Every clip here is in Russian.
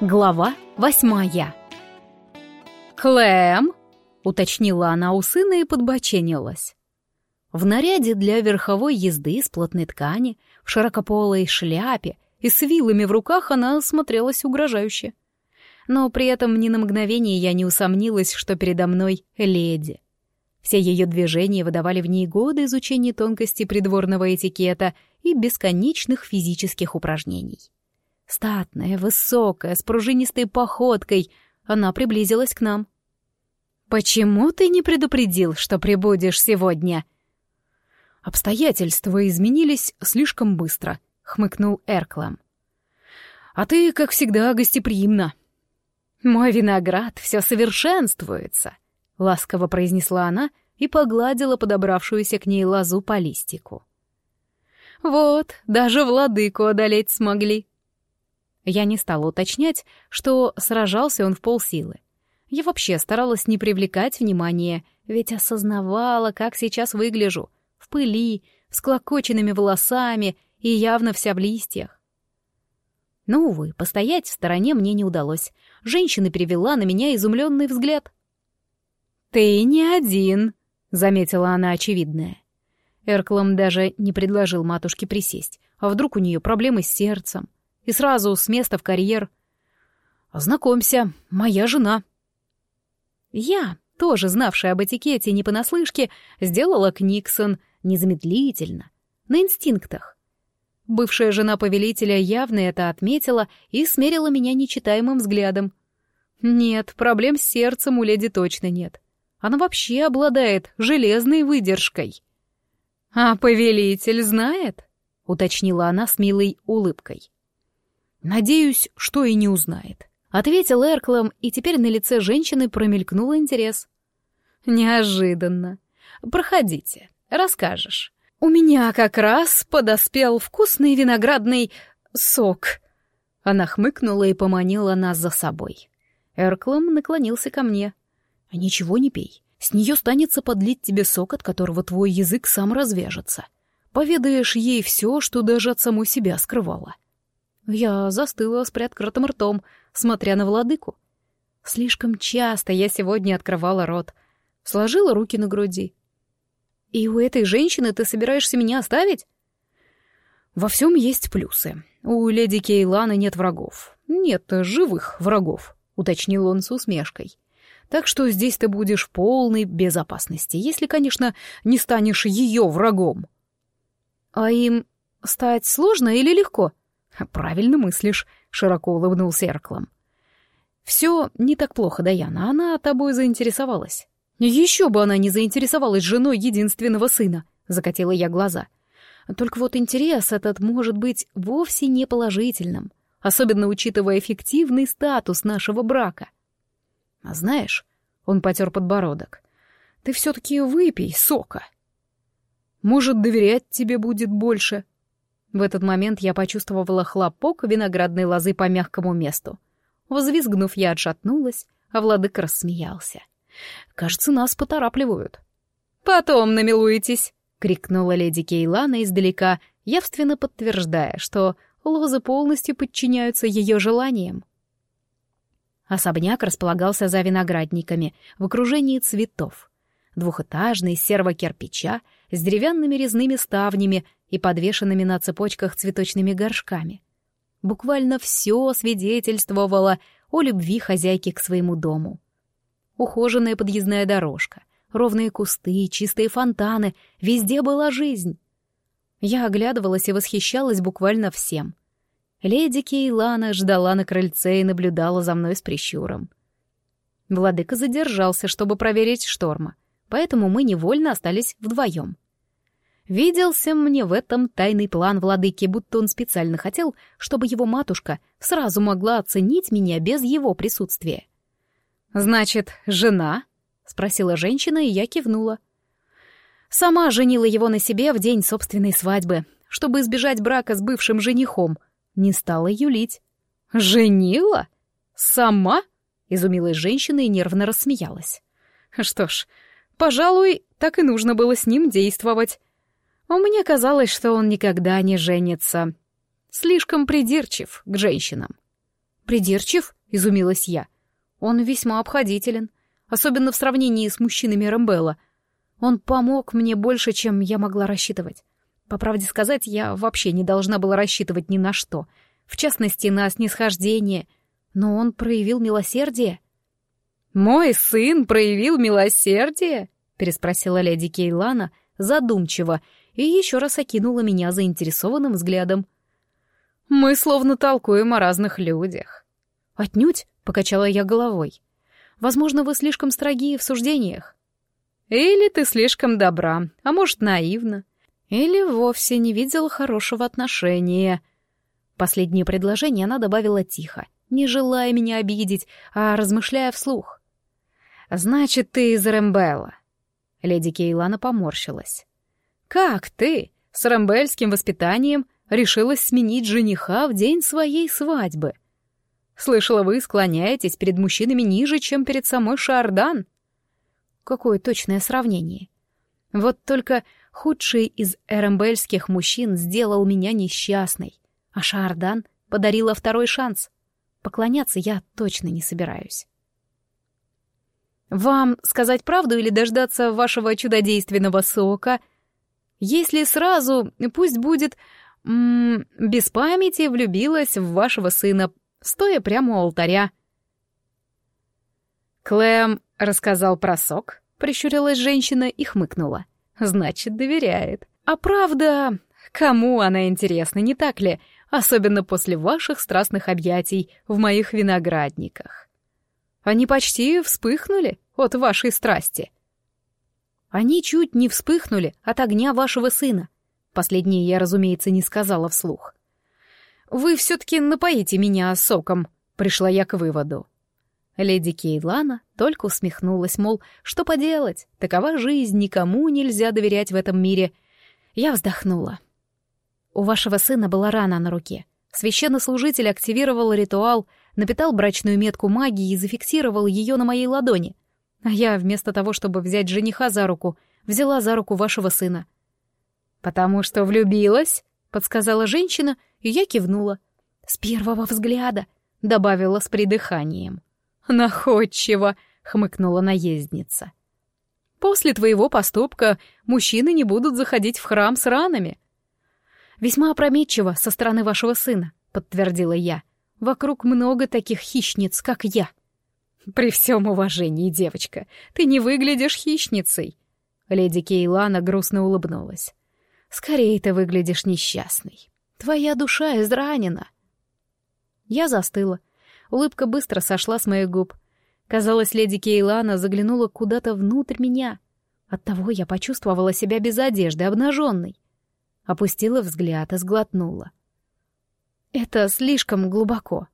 Глава восьмая. «Клэм!» — уточнила она у сына и подбоченилась. В наряде для верховой езды из плотной ткани, в широкополой шляпе и с вилами в руках она смотрелась угрожающе. Но при этом ни на мгновение я не усомнилась, что передо мной леди. Все ее движения выдавали в ней годы изучения тонкостей придворного этикета и бесконечных физических упражнений. Статная, высокая, с пружинистой походкой, она приблизилась к нам. «Почему ты не предупредил, что прибудешь сегодня?» «Обстоятельства изменились слишком быстро», — хмыкнул Эрклам. «А ты, как всегда, гостеприимна». «Мой виноград все совершенствуется», — ласково произнесла она и погладила подобравшуюся к ней лозу по листику. «Вот, даже владыку одолеть смогли». Я не стала уточнять, что сражался он в полсилы. Я вообще старалась не привлекать внимания, ведь осознавала, как сейчас выгляжу. В пыли, с клокоченными волосами и явно вся в листьях. Но, увы, постоять в стороне мне не удалось. Женщина перевела на меня изумленный взгляд. «Ты не один», — заметила она очевидное. Эрклом даже не предложил матушке присесть. А вдруг у нее проблемы с сердцем? И сразу с места в карьер. «Знакомься, моя жена». Я, тоже знавшая об этикете не понаслышке, сделала Книксон незамедлительно, на инстинктах. Бывшая жена повелителя явно это отметила и смерила меня нечитаемым взглядом. Нет, проблем с сердцем у леди точно нет. Она вообще обладает железной выдержкой. «А повелитель знает?» — уточнила она с милой улыбкой. «Надеюсь, что и не узнает», — ответил Эрклом, и теперь на лице женщины промелькнул интерес. «Неожиданно. Проходите, расскажешь. У меня как раз подоспел вкусный виноградный сок». Она хмыкнула и поманила нас за собой. Эрклом наклонился ко мне. «А «Ничего не пей. С нее станется подлить тебе сок, от которого твой язык сам развяжется. Поведаешь ей все, что даже от самой себя скрывала». Я застыла с приоткрытым ртом, смотря на владыку. Слишком часто я сегодня открывала рот, сложила руки на груди. «И у этой женщины ты собираешься меня оставить?» «Во всем есть плюсы. У леди Кейланы нет врагов. Нет живых врагов», — уточнил он с усмешкой. «Так что здесь ты будешь в полной безопасности, если, конечно, не станешь ее врагом». «А им стать сложно или легко?» «Правильно мыслишь», — широко улыбнулся Эрклом. «Все не так плохо, Даяна, она тобой заинтересовалась». «Еще бы она не заинтересовалась женой единственного сына», — закатила я глаза. «Только вот интерес этот может быть вовсе не положительным, особенно учитывая эффективный статус нашего брака». «А знаешь...» — он потер подбородок. «Ты все-таки выпей сока. Может, доверять тебе будет больше». В этот момент я почувствовала хлопок виноградной лозы по мягкому месту. Взвизгнув, я отшатнулась, а владыка рассмеялся. «Кажется, нас поторапливают». «Потом намилуетесь!» — крикнула леди Кейлана издалека, явственно подтверждая, что лозы полностью подчиняются ее желаниям. Особняк располагался за виноградниками, в окружении цветов. Двухэтажный, серого кирпича, с деревянными резными ставнями и подвешенными на цепочках цветочными горшками. Буквально все свидетельствовало о любви хозяйки к своему дому. Ухоженная подъездная дорожка, ровные кусты, чистые фонтаны — везде была жизнь. Я оглядывалась и восхищалась буквально всем. Леди Кейлана ждала на крыльце и наблюдала за мной с прищуром. Владыка задержался, чтобы проверить шторма, поэтому мы невольно остались вдвоем. Виделся мне в этом тайный план владыки, будто он специально хотел, чтобы его матушка сразу могла оценить меня без его присутствия. «Значит, жена?» — спросила женщина, и я кивнула. Сама женила его на себе в день собственной свадьбы, чтобы избежать брака с бывшим женихом. Не стала юлить. «Женила? Сама?» — изумилась женщина и нервно рассмеялась. «Что ж, пожалуй, так и нужно было с ним действовать». А мне казалось, что он никогда не женится. Слишком придирчив к женщинам. «Придирчив?» — изумилась я. «Он весьма обходителен, особенно в сравнении с мужчинами Рэмбелла. Он помог мне больше, чем я могла рассчитывать. По правде сказать, я вообще не должна была рассчитывать ни на что, в частности, на снисхождение, но он проявил милосердие». «Мой сын проявил милосердие?» — переспросила леди Кейлана задумчиво и еще раз окинула меня заинтересованным взглядом. «Мы словно толкуем о разных людях». «Отнюдь», — покачала я головой. «Возможно, вы слишком строги в суждениях». «Или ты слишком добра, а может, наивна. Или вовсе не видела хорошего отношения». Последнее предложение она добавила тихо, не желая меня обидеть, а размышляя вслух. «Значит, ты из Рэмбелла». Леди Кейлана поморщилась. «Как ты, с рэмбельским воспитанием, решилась сменить жениха в день своей свадьбы? Слышала, вы склоняетесь перед мужчинами ниже, чем перед самой Шардан?» Какое точное сравнение. Вот только худший из эрембельских мужчин сделал меня несчастной, а Шардан подарила второй шанс. Поклоняться я точно не собираюсь. Вам сказать правду или дождаться вашего чудодейственного сока? Если сразу, пусть будет... М -м, без памяти влюбилась в вашего сына, стоя прямо у алтаря. Клэм рассказал про сок, прищурилась женщина и хмыкнула. Значит, доверяет. А правда, кому она интересна, не так ли? Особенно после ваших страстных объятий в моих виноградниках. Они почти вспыхнули от вашей страсти. Они чуть не вспыхнули от огня вашего сына. Последнее я, разумеется, не сказала вслух. Вы все-таки напоите меня соком, пришла я к выводу. Леди Кейлана только усмехнулась, мол, что поделать, такова жизнь, никому нельзя доверять в этом мире. Я вздохнула. У вашего сына была рана на руке. Священнослужитель активировал ритуал — напитал брачную метку магии и зафиксировал ее на моей ладони. А я, вместо того, чтобы взять жениха за руку, взяла за руку вашего сына. «Потому что влюбилась?» — подсказала женщина, и я кивнула. «С первого взгляда», — добавила с придыханием. «Находчиво», — хмыкнула наездница. «После твоего поступка мужчины не будут заходить в храм с ранами». «Весьма опрометчиво со стороны вашего сына», — подтвердила я. Вокруг много таких хищниц, как я. При всем уважении, девочка, ты не выглядишь хищницей. Леди Кейлана грустно улыбнулась. Скорее ты выглядишь несчастной. Твоя душа изранена. Я застыла. Улыбка быстро сошла с моих губ. Казалось, леди Кейлана заглянула куда-то внутрь меня. Оттого я почувствовала себя без одежды, обнаженной. Опустила взгляд и сглотнула. Это слишком глубоко.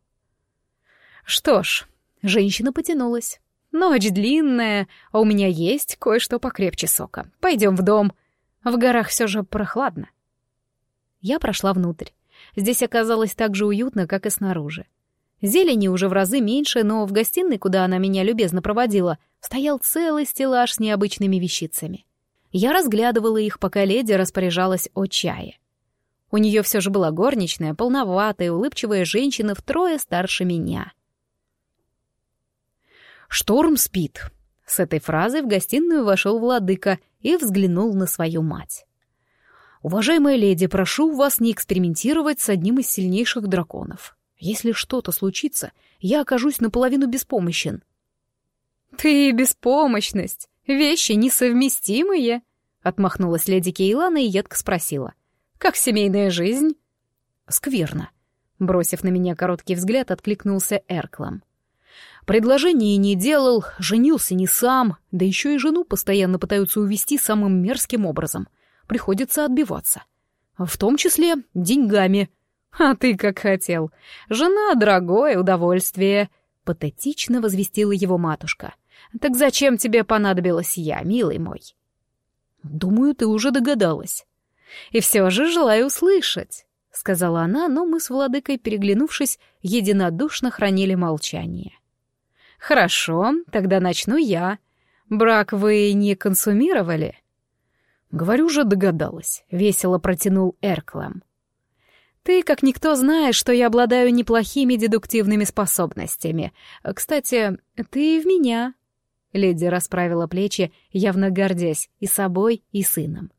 Что ж, женщина потянулась. Ночь длинная, а у меня есть кое-что покрепче сока. Пойдем в дом. В горах все же прохладно. Я прошла внутрь. Здесь оказалось так же уютно, как и снаружи. Зелени уже в разы меньше, но в гостиной, куда она меня любезно проводила, стоял целый стеллаж с необычными вещицами. Я разглядывала их, пока леди распоряжалась о чае. У нее все же была горничная, полноватая, улыбчивая женщина втрое старше меня. «Шторм спит». С этой фразой в гостиную вошел владыка и взглянул на свою мать. «Уважаемая леди, прошу вас не экспериментировать с одним из сильнейших драконов. Если что-то случится, я окажусь наполовину беспомощен». «Ты беспомощность! Вещи несовместимые!» — отмахнулась леди Кейлана и едко спросила — как семейная жизнь?» «Скверно», — бросив на меня короткий взгляд, откликнулся Эрклам. «Предложение не делал, женился не сам, да еще и жену постоянно пытаются увести самым мерзким образом. Приходится отбиваться. В том числе деньгами. А ты как хотел. Жена — дорогое удовольствие», — патетично возвестила его матушка. «Так зачем тебе понадобилась я, милый мой?» «Думаю, ты уже догадалась». И все же желаю услышать», — сказала она, но мы с владыкой, переглянувшись, единодушно хранили молчание. «Хорошо, тогда начну я. Брак вы не консумировали?» «Говорю же, догадалась», — весело протянул Эрклам. Ты, как никто, знаешь, что я обладаю неплохими дедуктивными способностями. Кстати, ты в меня. Леди расправила плечи, явно гордясь и собой, и сыном.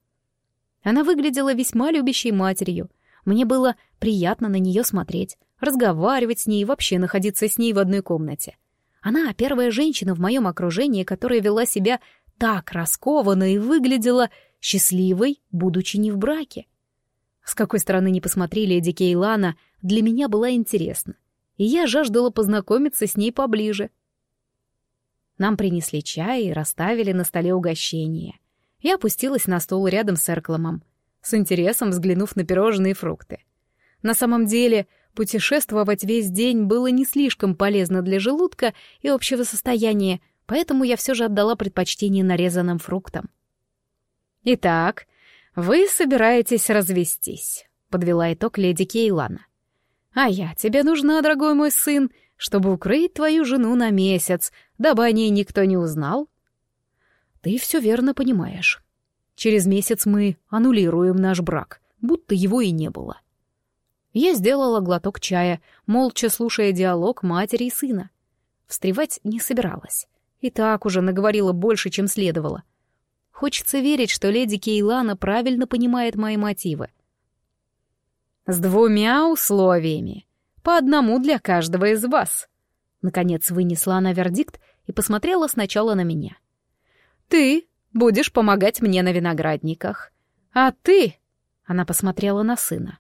Она выглядела весьма любящей матерью. Мне было приятно на нее смотреть, разговаривать с ней и вообще находиться с ней в одной комнате. Она первая женщина в моем окружении, которая вела себя так раскованно и выглядела счастливой, будучи не в браке. С какой стороны ни посмотри, леди Кейлана для меня была интересна, и я жаждала познакомиться с ней поближе. Нам принесли чай и расставили на столе угощение. Я опустилась на стол рядом с Эркломом, с интересом взглянув на пирожные и фрукты. На самом деле, путешествовать весь день было не слишком полезно для желудка и общего состояния, поэтому я все же отдала предпочтение нарезанным фруктам. «Итак, «Вы собираетесь развестись», — подвела итог леди Кейлана. «А я тебе нужна, дорогой мой сын, чтобы укрыть твою жену на месяц, дабы о ней никто не узнал». «Ты все верно понимаешь. Через месяц мы аннулируем наш брак, будто его и не было». Я сделала глоток чая, молча слушая диалог матери и сына. Встревать не собиралась. И так уже наговорила больше, чем следовало — Хочется верить, что леди Кейлана правильно понимает мои мотивы. «С двумя условиями. По одному для каждого из вас». Наконец вынесла она вердикт и посмотрела сначала на меня. «Ты будешь помогать мне на виноградниках. А ты...» — она посмотрела на сына.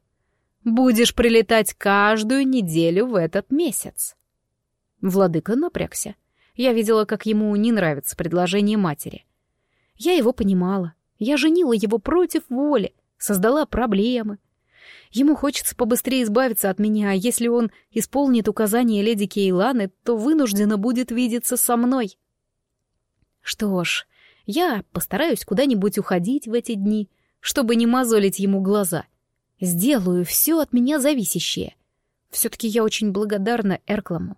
«Будешь прилетать каждую неделю в этот месяц». Владыка напрягся. Я видела, как ему не нравится предложение матери. Я его понимала. Я женила его против воли, создала проблемы. Ему хочется побыстрее избавиться от меня, а если он исполнит указания леди Кейланы, то вынуждена будет видеться со мной. Что ж, я постараюсь куда-нибудь уходить в эти дни, чтобы не мозолить ему глаза. Сделаю все от меня зависящее. Все-таки я очень благодарна Эркламу.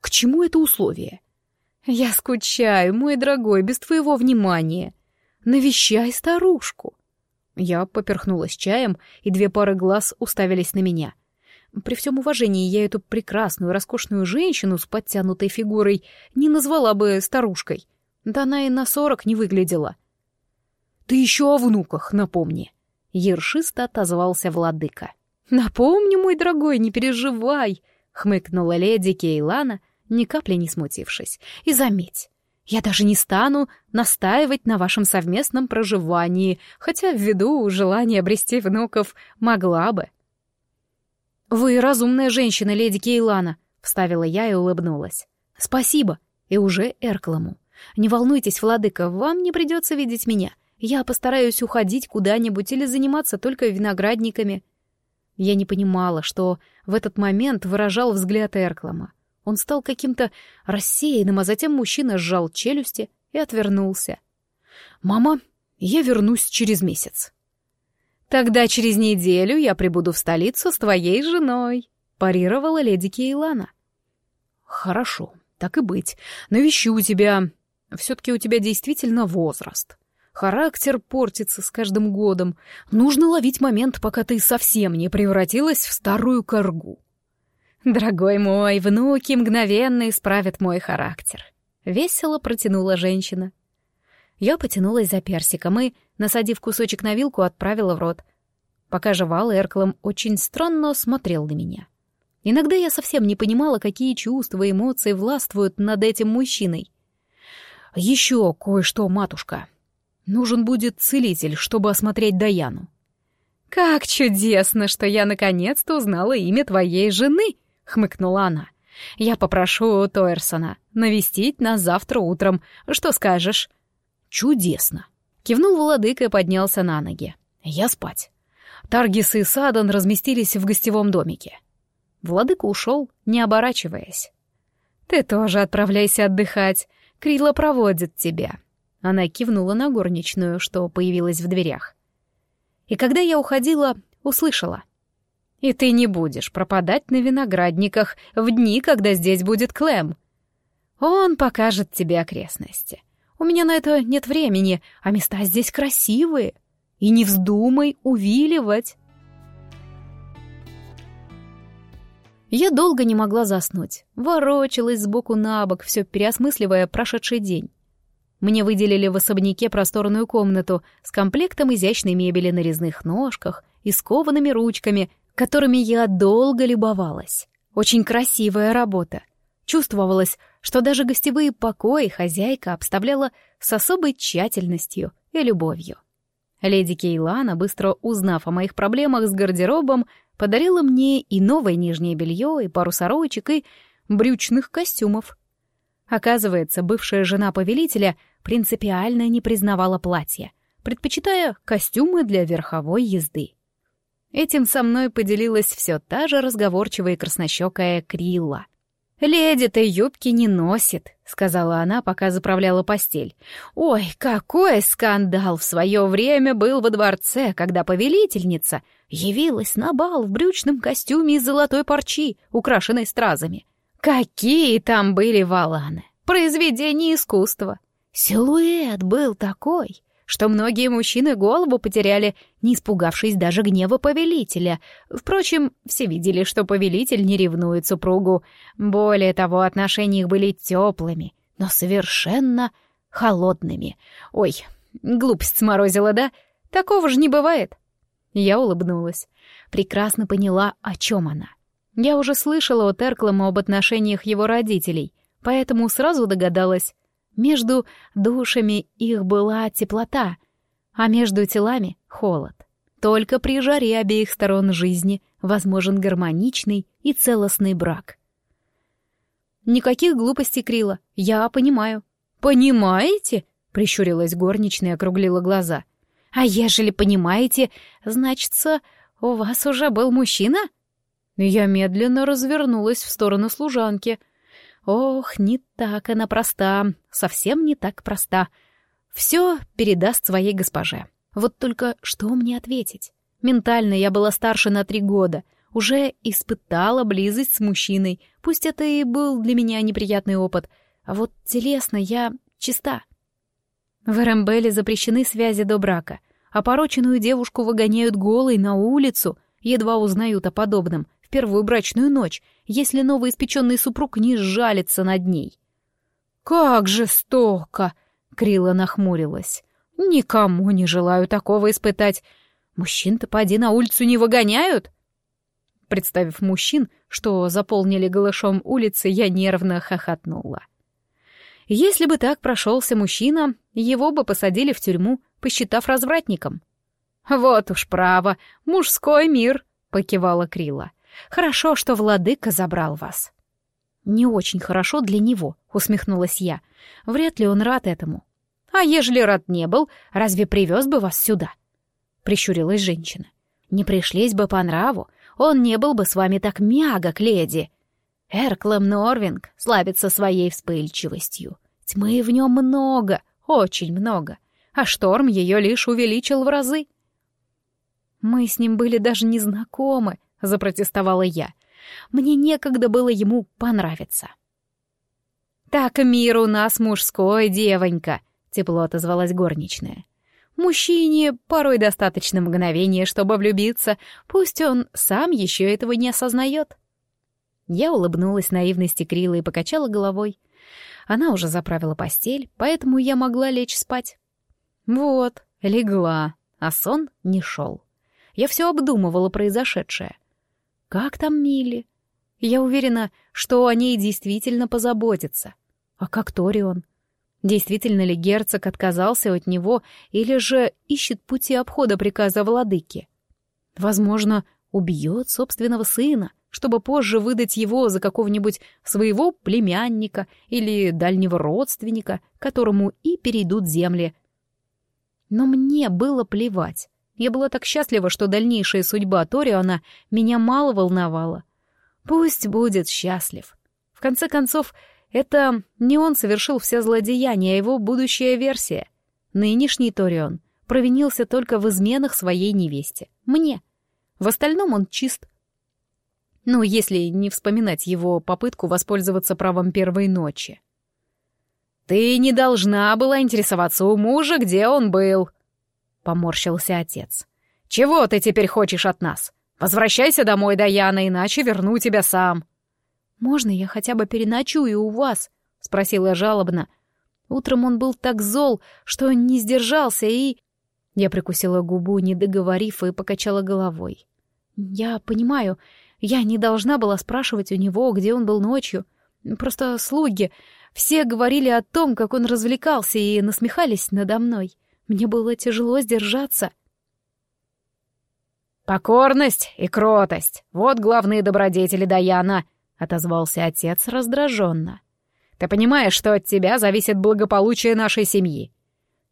К чему это условие? «Я скучаю, мой дорогой, без твоего внимания. Навещай старушку». Я поперхнулась чаем, и две пары глаз уставились на меня. При всем уважении я эту прекрасную, роскошную женщину с подтянутой фигурой не назвала бы старушкой. Да она и на сорок не выглядела. «Ты еще о внуках напомни», — ершисто отозвался владыка. «Напомню, мой дорогой, не переживай», — хмыкнула леди Кейлана — ни капли не смутившись. «И заметь, я даже не стану настаивать на вашем совместном проживании, хотя ввиду желания обрести внуков могла бы». «Вы разумная женщина, леди Кейлана», — вставила я и улыбнулась. «Спасибо, и уже Эркламу. Не волнуйтесь, владыка, вам не придется видеть меня. Я постараюсь уходить куда-нибудь или заниматься только виноградниками». Я не понимала, что в этот момент выражал взгляд Эрклама. Он стал каким-то рассеянным, а затем мужчина сжал челюсти и отвернулся. «Мама, я вернусь через месяц». «Тогда через неделю я прибуду в столицу с твоей женой», — парировала леди Кейлана. «Хорошо, так и быть. Навещу тебя. Все-таки у тебя действительно возраст. Характер портится с каждым годом. Нужно ловить момент, пока ты совсем не превратилась в старую коргу». «Дорогой мой, внуки мгновенно исправят мой характер», — весело протянула женщина. Я потянулась за персиком и, насадив кусочек на вилку, отправила в рот. Пока жевала, Эрклом очень странно смотрел на меня. Иногда я совсем не понимала, какие чувства и эмоции властвуют над этим мужчиной. «Еще кое-что, матушка. Нужен будет целитель, чтобы осмотреть Даяну». «Как чудесно, что я наконец-то узнала имя твоей жены!» — хмыкнула она. «Я попрошу Тойерсона навестить нас завтра утром. Что скажешь?» «Чудесно!» — кивнул владыка и поднялся на ноги. «Я спать». Таргис и Садан разместились в гостевом домике. Владыка ушел, не оборачиваясь. «Ты тоже отправляйся отдыхать. Крила проводит тебя». Она кивнула на горничную, что появилась в дверях. И когда я уходила, услышала — и ты не будешь пропадать на виноградниках в дни, когда здесь будет Клэм. Он покажет тебе окрестности. У меня на это нет времени, а места здесь красивые. И не вздумай увиливать. Я долго не могла заснуть, ворочалась сбоку на бок, все переосмысливая прошедший день. Мне выделили в особняке просторную комнату с комплектом изящной мебели на резных ножках и скованными ручками, которыми я долго любовалась. Очень красивая работа. Чувствовалось, что даже гостевые покои хозяйка обставляла с особой тщательностью и любовью. Леди Кейлана, быстро узнав о моих проблемах с гардеробом, подарила мне и новое нижнее белье, и пару сорочек, и брючных костюмов. Оказывается, бывшая жена повелителя принципиально не признавала платья, предпочитая костюмы для верховой езды. Этим со мной поделилась все та же разговорчивая и краснощекая Крилла. «Леди-то юбки не носит», — сказала она, пока заправляла постель. «Ой, какой скандал в свое время был во дворце, когда повелительница явилась на бал в брючном костюме из золотой парчи, украшенной стразами. Какие там были валаны! Произведение искусства! Силуэт был такой, что многие мужчины голову потеряли, не испугавшись даже гнева повелителя. Впрочем, все видели, что повелитель не ревнует супругу. Более того, отношения их были теплыми, но совершенно холодными. Ой, глупость сморозила, да? Такого же не бывает. Я улыбнулась. Прекрасно поняла, о чем она. Я уже слышала от Эрклама об отношениях его родителей, поэтому сразу догадалась. Между душами их была теплота, а между телами — холод. Только при жаре обеих сторон жизни возможен гармоничный и целостный брак. «Никаких глупостей, Крила, я понимаю». «Понимаете?» — прищурилась горничная и округлила глаза. «А ежели понимаете, значится, у вас уже был мужчина?» Я медленно развернулась в сторону служанки — Ох, не так она проста, совсем не так проста. Все передаст своей госпоже. Вот только что мне ответить? Ментально я была старше на три года, уже испытала близость с мужчиной, пусть это и был для меня неприятный опыт, а вот телесно я чиста. В Эрэмбеле запрещены связи до брака, а пороченную девушку выгоняют голой на улицу, едва узнают о подобном, первую брачную ночь, если новоиспеченный супруг не сжалится над ней. «Как жестоко!» — Крила нахмурилась. «Никому не желаю такого испытать. Мужчин-то поди на улицу не выгоняют!» Представив мужчин, что заполнили голышом улицы, я нервно хохотнула. Если бы так прошелся мужчина, его бы посадили в тюрьму, посчитав развратником. «Вот уж право, мужской мир!» — покивала Крила. Хорошо, что владыка забрал вас». «Не очень хорошо для него», — усмехнулась я. «Вряд ли он рад этому». «А ежели рад не был, разве привез бы вас сюда?» — прищурилась женщина. «Не пришлись бы по нраву, он не был бы с вами так мягок, леди. Эрклэм Норвинг славится своей вспыльчивостью. Тьмы в нем много, очень много, а шторм ее лишь увеличил в разы». «Мы с ним были даже не знакомы», — запротестовала я. «Мне некогда было ему понравиться». «Так мир у нас мужской, девонька», — тепло отозвалась горничная. «Мужчине порой достаточно мгновения, чтобы влюбиться, пусть он сам еще этого не осознает». Я улыбнулась наивности Крилы и покачала головой. Она уже заправила постель, поэтому я могла лечь спать. Вот, легла, а сон не шел. Я все обдумывала произошедшее. Как там Милли? Я уверена, что о ней действительно позаботится. А как Торион? Действительно ли герцог отказался от него или же ищет пути обхода приказа владыки? Возможно, убьет собственного сына, чтобы позже выдать его за какого-нибудь своего племянника или дальнего родственника, которому и перейдут земли. Но мне было плевать. Я была так счастлива, что дальнейшая судьба Ториона меня мало волновала. Пусть будет счастлив. В конце концов, это не он совершил все злодеяния, а его будущая версия. Нынешний Торион провинился только в изменах своей невесте. Мне. В остальном он чист. Ну, если не вспоминать его попытку воспользоваться правом первой ночи. «Ты не должна была интересоваться у мужа, где он был», — поморщился отец. «Чего ты теперь хочешь от нас? Возвращайся домой, Даяна, иначе верну тебя сам». «Можно я хотя бы переночую у вас?» — спросила жалобно. Утром он был так зол, что не сдержался и... Я прикусила губу, не договорив, и покачала головой. «Я понимаю, я не должна была спрашивать у него, где он был ночью. Просто слуги. Все говорили о том, как он развлекался, и насмехались надо мной. Мне было тяжело сдержаться». «Покорность и кротость — вот главные добродетели Даяна», — отозвался отец раздраженно. «Ты понимаешь, что от тебя зависит благополучие нашей семьи?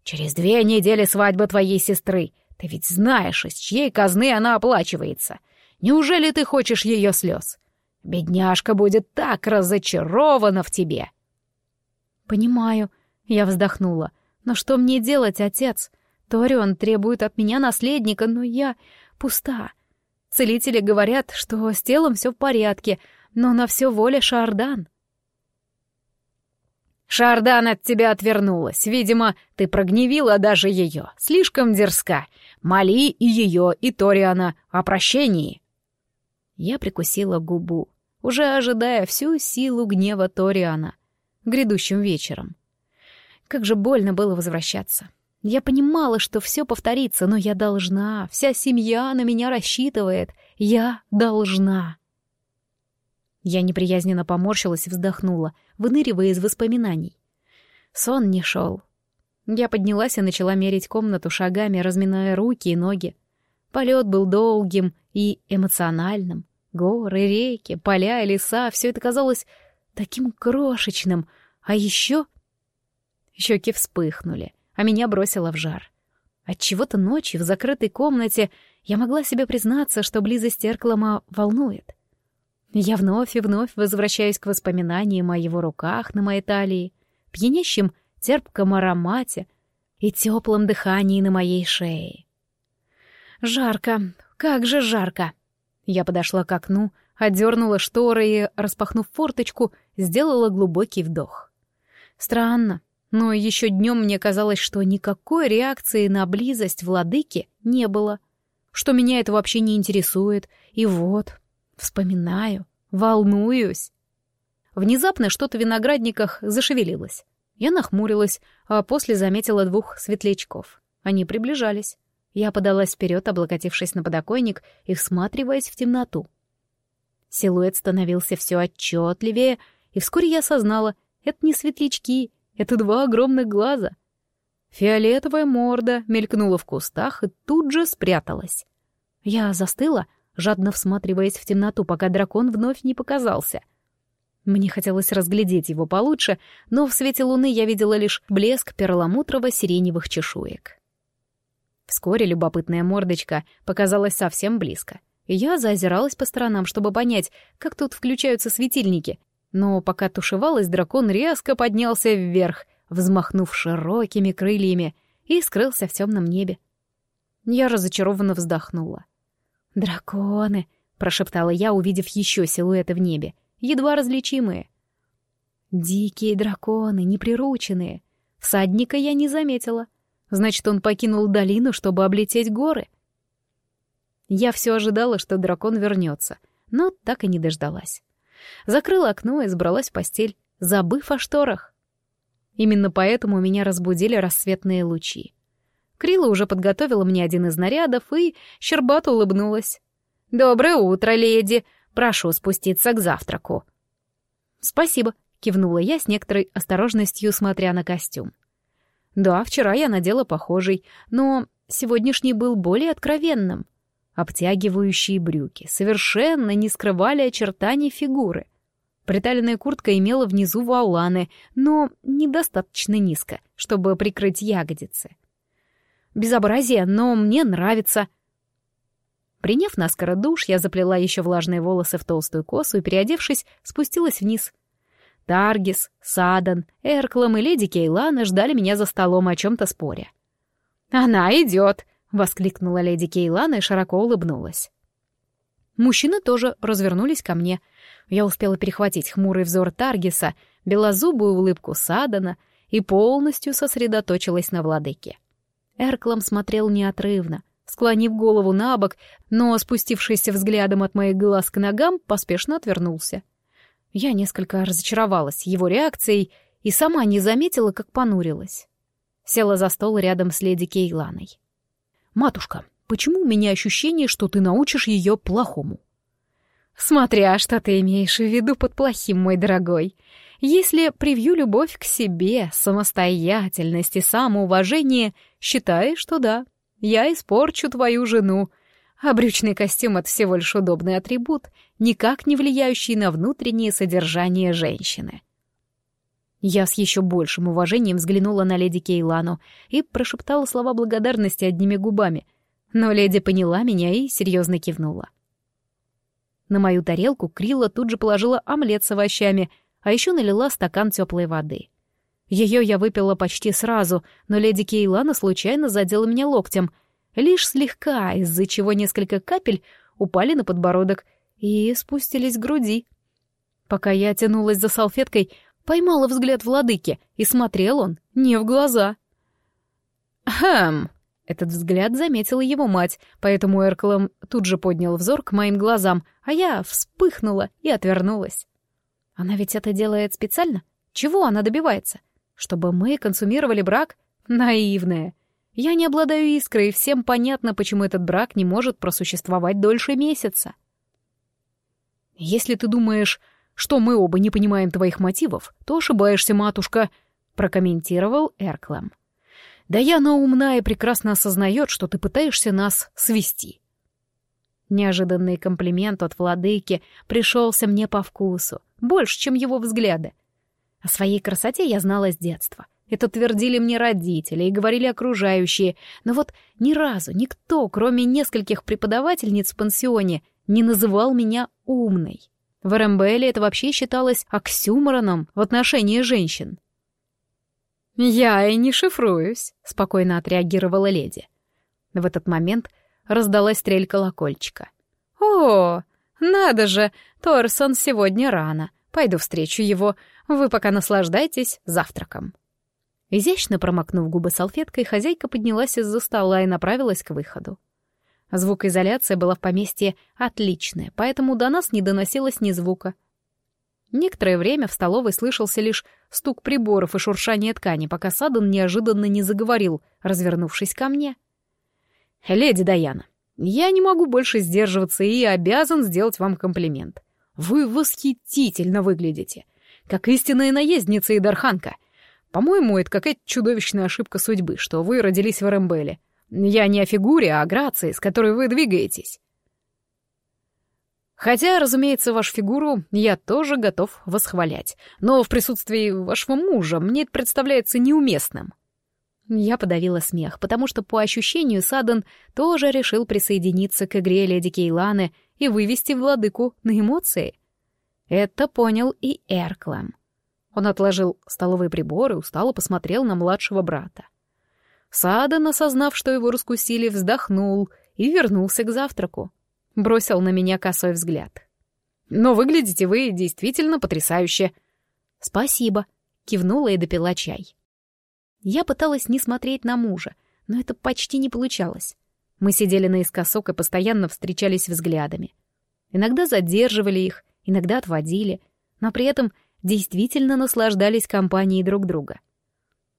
Через две недели свадьба твоей сестры. Ты ведь знаешь, из чьей казны она оплачивается. Неужели ты хочешь ее слез? Бедняжка будет так разочарована в тебе». «Понимаю», — я вздохнула. «Но что мне делать, отец? Торион требует от меня наследника, но я пуста. Целители говорят, что с телом все в порядке, но на все воля Шардан. Шардан от тебя отвернулась. Видимо, ты прогневила даже ее. Слишком дерзка. Моли и ее, и Ториана о прощении. Я прикусила губу, уже ожидая всю силу гнева Ториана грядущим вечером. Как же больно было возвращаться. Я понимала, что все повторится, но я должна, вся семья на меня рассчитывает. Я должна. Я неприязненно поморщилась и вздохнула, выныривая из воспоминаний. Сон не шел. Я поднялась и начала мерить комнату шагами, разминая руки и ноги. Полет был долгим и эмоциональным. Горы, реки, поля и леса — все это казалось таким крошечным. А еще... Щеки вспыхнули а меня бросило в жар. Отчего-то ночью в закрытой комнате я могла себе признаться, что близость Эрклама волнует. Я вновь и вновь возвращаюсь к воспоминаниям о его руках на моей талии, пьянящем терпком аромате и теплом дыхании на моей шее. Жарко, как же жарко! Я подошла к окну, отдернула шторы и, распахнув форточку, сделала глубокий вдох. Странно, но еще днем мне казалось, что никакой реакции на близость владыки не было, что меня это вообще не интересует, и вот, вспоминаю, волнуюсь. Внезапно что-то в виноградниках зашевелилось. Я нахмурилась, а после заметила двух светлячков. Они приближались. Я подалась вперед, облокотившись на подоконник и всматриваясь в темноту. Силуэт становился все отчетливее, и вскоре я осознала — это не светлячки, это два огромных глаза. Фиолетовая морда мелькнула в кустах и тут же спряталась. Я застыла, жадно всматриваясь в темноту, пока дракон вновь не показался. Мне хотелось разглядеть его получше, но в свете луны я видела лишь блеск перламутрово-сиреневых чешуек. Вскоре любопытная мордочка показалась совсем близко, я заозиралась по сторонам, чтобы понять, как тут включаются светильники, но пока тушевалась, дракон резко поднялся вверх, взмахнув широкими крыльями, и скрылся в темном небе. Я разочарованно вздохнула. «Драконы!» — прошептала я, увидев еще силуэты в небе, едва различимые. «Дикие драконы, неприрученные. Всадника я не заметила. Значит, он покинул долину, чтобы облететь горы». Я все ожидала, что дракон вернется, но так и не дождалась закрыла окно и сбралась в постель, забыв о шторах. Именно поэтому меня разбудили рассветные лучи. Крила уже подготовила мне один из нарядов и щербато улыбнулась. «Доброе утро, леди! Прошу спуститься к завтраку». «Спасибо», — кивнула я с некоторой осторожностью, смотря на костюм. «Да, вчера я надела похожий, но сегодняшний был более откровенным. Обтягивающие брюки совершенно не скрывали очертаний фигуры. Приталенная куртка имела внизу вуаланы, но недостаточно низко, чтобы прикрыть ягодицы. Безобразие, но мне нравится. Приняв наскоро душ, я заплела еще влажные волосы в толстую косу и, переодевшись, спустилась вниз. Таргис, Садан, Эрклам и леди Кейлана ждали меня за столом о чем-то споря. «Она идет!» — воскликнула леди Кейлана и широко улыбнулась. Мужчины тоже развернулись ко мне. Я успела перехватить хмурый взор Таргиса, белозубую улыбку Садана и полностью сосредоточилась на владыке. Эрклам смотрел неотрывно, склонив голову на бок, но, спустившийся взглядом от моих глаз к ногам, поспешно отвернулся. Я несколько разочаровалась его реакцией и сама не заметила, как понурилась. Села за стол рядом с леди Кейланой. «Матушка, почему у меня ощущение, что ты научишь ее плохому?» «Смотря, что ты имеешь в виду под плохим, мой дорогой. Если привью любовь к себе, самостоятельность и самоуважение, считай, что да, я испорчу твою жену. А костюм — это всего лишь удобный атрибут, никак не влияющий на внутреннее содержание женщины». Я с еще большим уважением взглянула на леди Кейлану и прошептала слова благодарности одними губами, но леди поняла меня и серьезно кивнула. На мою тарелку Крила тут же положила омлет с овощами, а еще налила стакан теплой воды. Ее я выпила почти сразу, но леди Кейлана случайно задела меня локтем, лишь слегка, из-за чего несколько капель упали на подбородок и спустились к груди. Пока я тянулась за салфеткой, поймала взгляд владыки, и смотрел он не в глаза. «Хм!» Этот взгляд заметила его мать, поэтому Эрклом тут же поднял взор к моим глазам, а я вспыхнула и отвернулась. Она ведь это делает специально? Чего она добивается? Чтобы мы консумировали брак? Наивная. Я не обладаю искрой, и всем понятно, почему этот брак не может просуществовать дольше месяца. Если ты думаешь, что мы оба не понимаем твоих мотивов, то ошибаешься, матушка», — прокомментировал Эрклэм. «Даяна умна и прекрасно осознает, что ты пытаешься нас свести». Неожиданный комплимент от владыки пришелся мне по вкусу, больше, чем его взгляды. О своей красоте я знала с детства. Это твердили мне родители и говорили окружающие, но вот ни разу никто, кроме нескольких преподавательниц в пансионе, не называл меня умной. В Рамбеле это вообще считалось оксюмороном в отношении женщин. «Я и не шифруюсь», — спокойно отреагировала леди. В этот момент раздалась стрель колокольчика. «О, надо же, Торсон сегодня рано. Пойду встречу его. Вы пока наслаждайтесь завтраком». Изящно промокнув губы салфеткой, хозяйка поднялась из-за стола и направилась к выходу. Звукоизоляция была в поместье отличная, поэтому до нас не доносилось ни звука. Некоторое время в столовой слышался лишь стук приборов и шуршание ткани, пока Садан неожиданно не заговорил, развернувшись ко мне. «Леди Даяна, я не могу больше сдерживаться и обязан сделать вам комплимент. Вы восхитительно выглядите, как истинная наездница и дарханка. По-моему, это какая-то чудовищная ошибка судьбы, что вы родились в Эрэмбеле. Я не о фигуре, а о грации, с которой вы двигаетесь. Хотя, разумеется, вашу фигуру я тоже готов восхвалять, но в присутствии вашего мужа мне это представляется неуместным. Я подавила смех, потому что, по ощущению, Садан тоже решил присоединиться к игре леди Кейланы и вывести владыку на эмоции. Это понял и Эрклам. Он отложил столовые приборы и устало посмотрел на младшего брата. Садан, осознав, что его раскусили, вздохнул и вернулся к завтраку. Бросил на меня косой взгляд. «Но выглядите вы действительно потрясающе!» «Спасибо», — кивнула и допила чай. Я пыталась не смотреть на мужа, но это почти не получалось. Мы сидели наискосок и постоянно встречались взглядами. Иногда задерживали их, иногда отводили, но при этом действительно наслаждались компанией друг друга.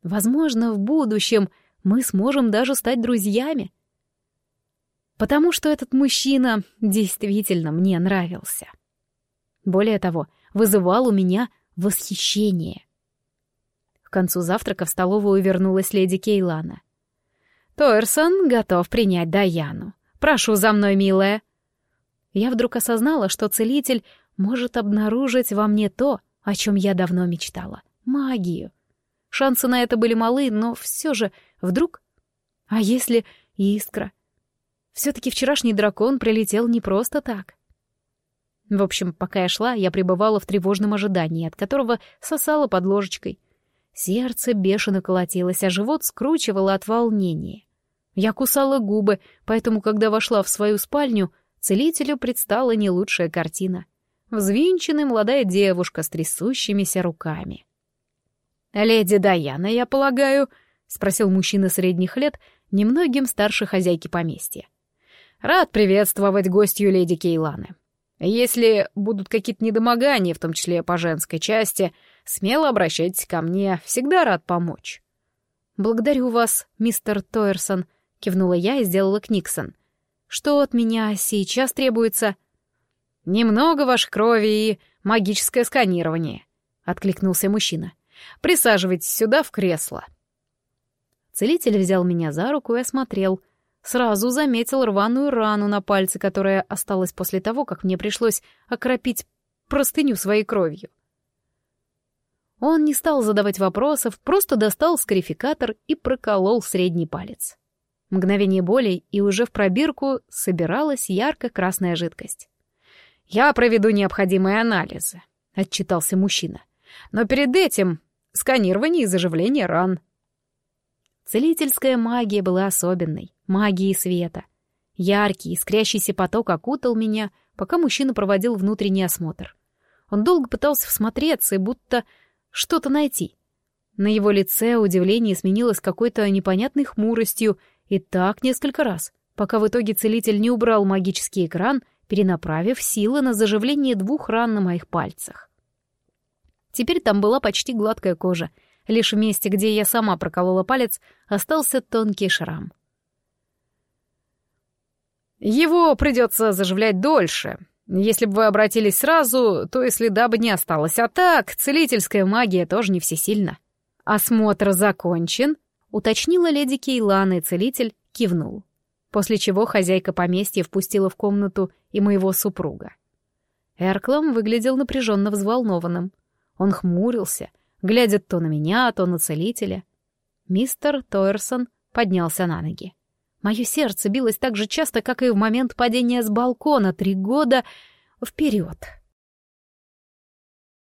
Возможно, в будущем мы сможем даже стать друзьями. Потому что этот мужчина действительно мне нравился. Более того, вызывал у меня восхищение. К концу завтрака в столовую вернулась леди Кейлана. «Тойерсон готов принять Даяну. Прошу за мной, милая». Я вдруг осознала, что целитель может обнаружить во мне то, о чем я давно мечтала — магию. Шансы на это были малы, но все же вдруг... А если искра? Все-таки вчерашний дракон прилетел не просто так. В общем, пока я шла, я пребывала в тревожном ожидании, от которого сосала под ложечкой. Сердце бешено колотилось, а живот скручивало от волнения. Я кусала губы, поэтому, когда вошла в свою спальню, целителю предстала не лучшая картина. Взвинченная молодая девушка с трясущимися руками. «Леди Даяна, я полагаю?» — спросил мужчина средних лет, немногим старше хозяйки поместья. «Рад приветствовать гостью леди Кейланы. Если будут какие-то недомогания, в том числе по женской части, смело обращайтесь ко мне, всегда рад помочь». «Благодарю вас, мистер Тойерсон», — кивнула я и сделала Книксон. «Что от меня сейчас требуется?» «Немного вашей крови и магическое сканирование», — откликнулся мужчина. «Присаживайтесь сюда в кресло». Целитель взял меня за руку и осмотрел — Сразу заметил рваную рану на пальце, которая осталась после того, как мне пришлось окропить простыню своей кровью. Он не стал задавать вопросов, просто достал скарификатор и проколол средний палец. Мгновение боли, и уже в пробирку собиралась ярко-красная жидкость. «Я проведу необходимые анализы», — отчитался мужчина. «Но перед этим сканирование и заживление ран». Целительская магия была особенной, магией света. Яркий, искрящийся поток окутал меня, пока мужчина проводил внутренний осмотр. Он долго пытался всмотреться и будто что-то найти. На его лице удивление сменилось какой-то непонятной хмуростью, и так несколько раз, пока в итоге целитель не убрал магический экран, перенаправив силы на заживление двух ран на моих пальцах. Теперь там была почти гладкая кожа — Лишь в месте, где я сама проколола палец, остался тонкий шрам. «Его придется заживлять дольше. Если бы вы обратились сразу, то и следа бы не осталось. А так, целительская магия тоже не всесильна». «Осмотр закончен», — уточнила леди Кейлана, и целитель кивнул. После чего хозяйка поместья впустила в комнату и моего супруга. Эрклам выглядел напряженно взволнованным. Он хмурился — глядя то на меня, то на целителя. Мистер Тойерсон поднялся на ноги. Мое сердце билось так же часто, как и в момент падения с балкона три года вперед.